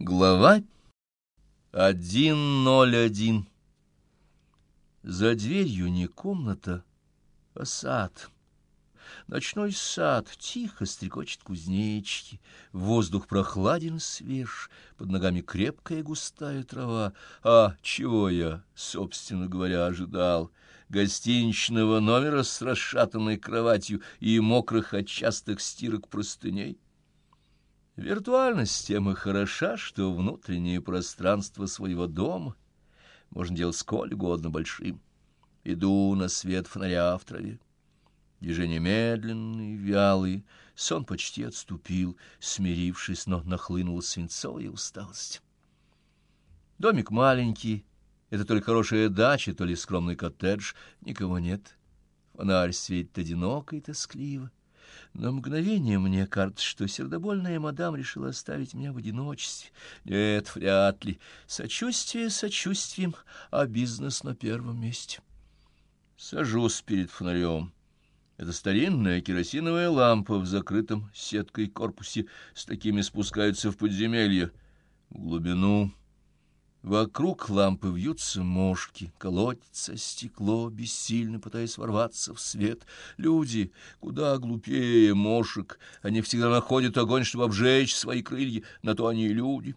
Глава 1.01 За дверью не комната, а сад. Ночной сад, тихо стрекочет кузнечики, воздух прохладен свеж, под ногами крепкая густая трава. А чего я, собственно говоря, ожидал? Гостиничного номера с расшатанной кроватью и мокрых от частых стирок простыней? Виртуальность тем и хороша, что внутреннее пространство своего дома можно делать сколь угодно большим. Иду на свет фонаря в траве. Движения медленные, вялые, сон почти отступил, смирившись, но нахлынула свинцовая усталость. Домик маленький, это то ли хорошая дача, то ли скромный коттедж, никого нет. Фонарь светит одиноко и тоскливо. На мгновение мне кажется, что сердобольная мадам решила оставить меня в одиночестве. Нет, вряд ли. Сочувствие сочувствием, а бизнес на первом месте. Сажусь перед фонарем. Это старинная керосиновая лампа в закрытом сеткой корпусе. С такими спускаются в подземелье. В глубину Вокруг лампы вьются мошки, колотится стекло, бессильно пытаясь ворваться в свет. Люди куда глупее мошек, они всегда находят огонь, чтобы обжечь свои крылья, на то они и люди.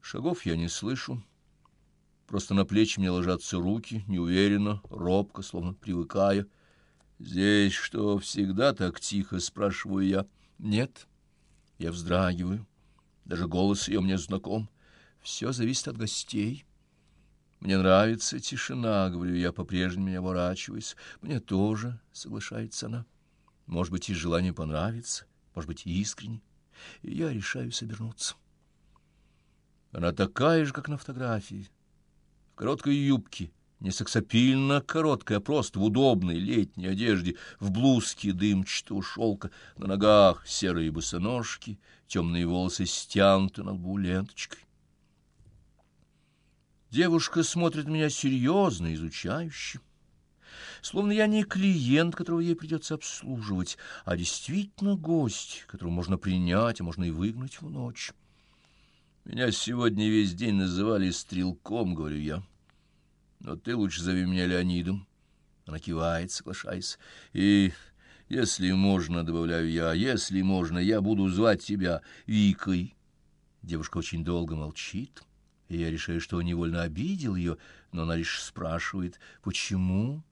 Шагов я не слышу, просто на плечи мне ложатся руки, неуверенно, робко, словно привыкая. «Здесь что, всегда так тихо?» — спрашиваю я. «Нет». Я вздрагиваю, даже голос ее мне знаком. Все зависит от гостей. Мне нравится тишина, говорю я, по-прежнему не оборачиваясь. Мне тоже, соглашается она. Может быть, и желание понравится, может быть, искренне. И я решаю собернуться. Она такая же, как на фотографии. В короткой юбке, не сексапильно короткая, а просто в удобной летней одежде, в блузке дымчатого шелка, на ногах серые босоножки, темные волосы стянуты на лбу ленточкой. Девушка смотрит меня серьезно, изучающе. Словно я не клиент, которого ей придется обслуживать, а действительно гость, которого можно принять, а можно и выгнать в ночь. Меня сегодня весь день называли стрелком, говорю я. Но ты лучше зови меня Леонидом. Она кивает, соглашаясь. И, если можно, добавляю я, если можно, я буду звать тебя Викой. Девушка очень долго молчит и я решаю, что невольно обидел ее, но она лишь спрашивает, почему?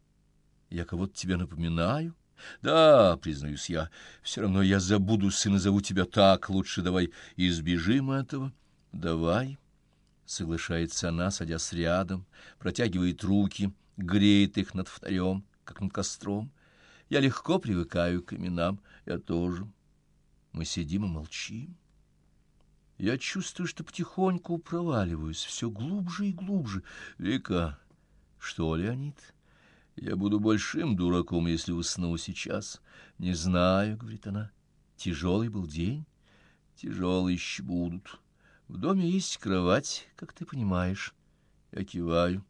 Я кого-то тебе напоминаю? Да, признаюсь я, все равно я забудусь и назову тебя так, лучше давай избежим этого. Давай, соглашается она, садясь рядом, протягивает руки, греет их над фонарем, как над костром. Я легко привыкаю к именам, я тоже. Мы сидим и молчим. Я чувствую, что потихоньку проваливаюсь все глубже и глубже. Вика, что, Леонид? Я буду большим дураком, если усну сейчас. Не знаю, говорит она. Тяжелый был день. Тяжелые еще будут. В доме есть кровать, как ты понимаешь. Я киваю.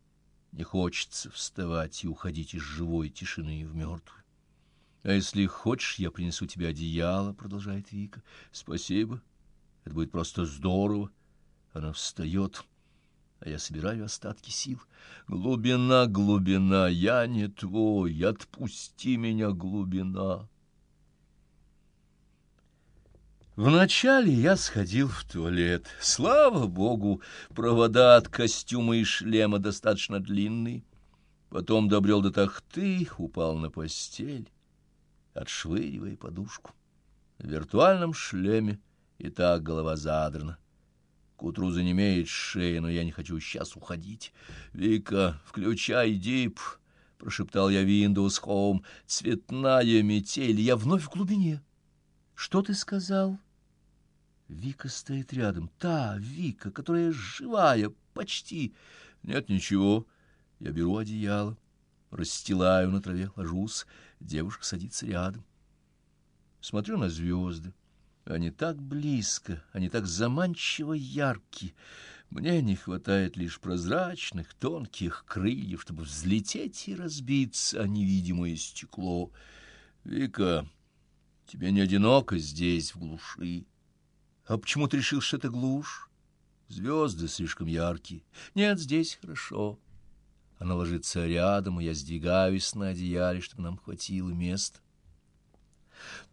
Не хочется вставать и уходить из живой тишины в мертвую. А если хочешь, я принесу тебе одеяло, продолжает Вика. Спасибо. Это будет просто здорово. Она встает, а я собираю остатки сил. Глубина, глубина, я не твой, отпусти меня, глубина. Вначале я сходил в туалет. Слава богу, провода от костюма и шлема достаточно длинные. Потом добрел до тахты, упал на постель, отшвыривая подушку. В виртуальном шлеме и так голова задрана. К утру занемеет шея, но я не хочу сейчас уходить. «Вика, включай дип!» — прошептал я Windows Home. «Цветная метель, я вновь в глубине». «Что ты сказал?» Вика стоит рядом. Та Вика, которая живая, почти. Нет ничего. Я беру одеяло, расстилаю на траве, ложусь. Девушка садится рядом. Смотрю на звезды. Они так близко, они так заманчиво ярки. Мне не хватает лишь прозрачных, тонких крыльев, чтобы взлететь и разбиться о невидимое стекло. Вика, тебе не одиноко здесь, в глуши. А почему ты решил, что это глушь? Звезды слишком яркие. Нет, здесь хорошо. Она ложится рядом, и я сдвигаюсь на одеяле, чтобы нам хватило места.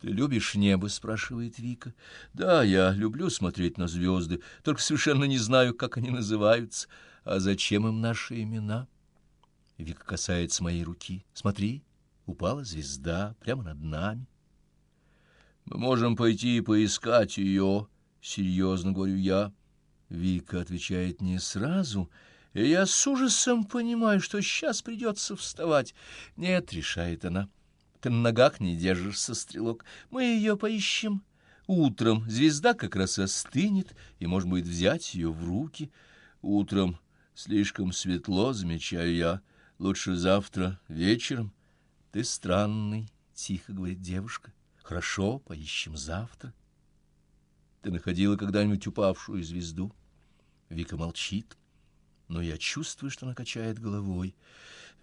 «Ты любишь небо?» — спрашивает Вика. «Да, я люблю смотреть на звезды, только совершенно не знаю, как они называются. А зачем им наши имена?» Вика касается моей руки. «Смотри, упала звезда прямо над нами». «Мы можем пойти и поискать ее», — серьезно говорю я. Вика отвечает не сразу, я с ужасом понимаю, что сейчас придется вставать. «Нет», — решает она, — «ты на ногах не держишься, стрелок. Мы ее поищем». Утром звезда как раз остынет, и можно будет взять ее в руки. Утром слишком светло, замечаю я. Лучше завтра вечером. Ты странный, — тихо говорит девушка. Хорошо, поищем завтра. Ты находила когда-нибудь упавшую звезду? Вика молчит, но я чувствую, что она качает головой.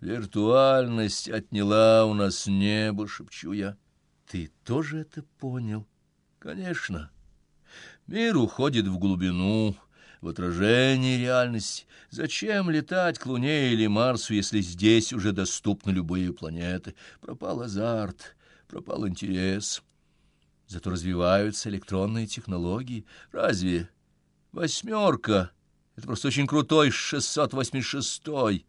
Виртуальность отняла у нас небо, шепчу я. Ты тоже это понял? Конечно. Мир уходит в глубину, в отражении реальности. Зачем летать к Луне или Марсу, если здесь уже доступны любые планеты? Пропал азарт пропал интерес. Зато развиваются электронные технологии. Разве восьмерка? Это просто очень крутой 686-й.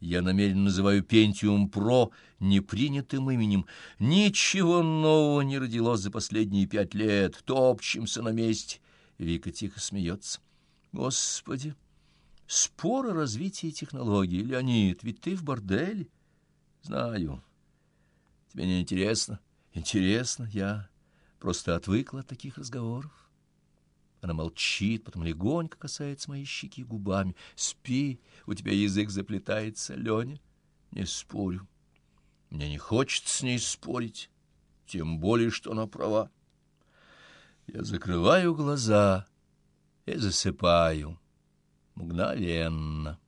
Я намеренно называю Pentium Pro непринятым именем. Ничего нового не родилось за последние пять лет. Топчемся на месте. Вика тихо смеется. Господи! Спор о развитии технологий. Леонид, ведь ты в борделе. Знаю. Тебе не интересно? Интересно, я просто отвыкла от таких разговоров. Она молчит, потом легонько касается моей щеки губами. Спи, у тебя язык заплетается, Леня. Не спорю. Мне не хочется с ней спорить, тем более, что она права. Я закрываю глаза и засыпаю мгновенно.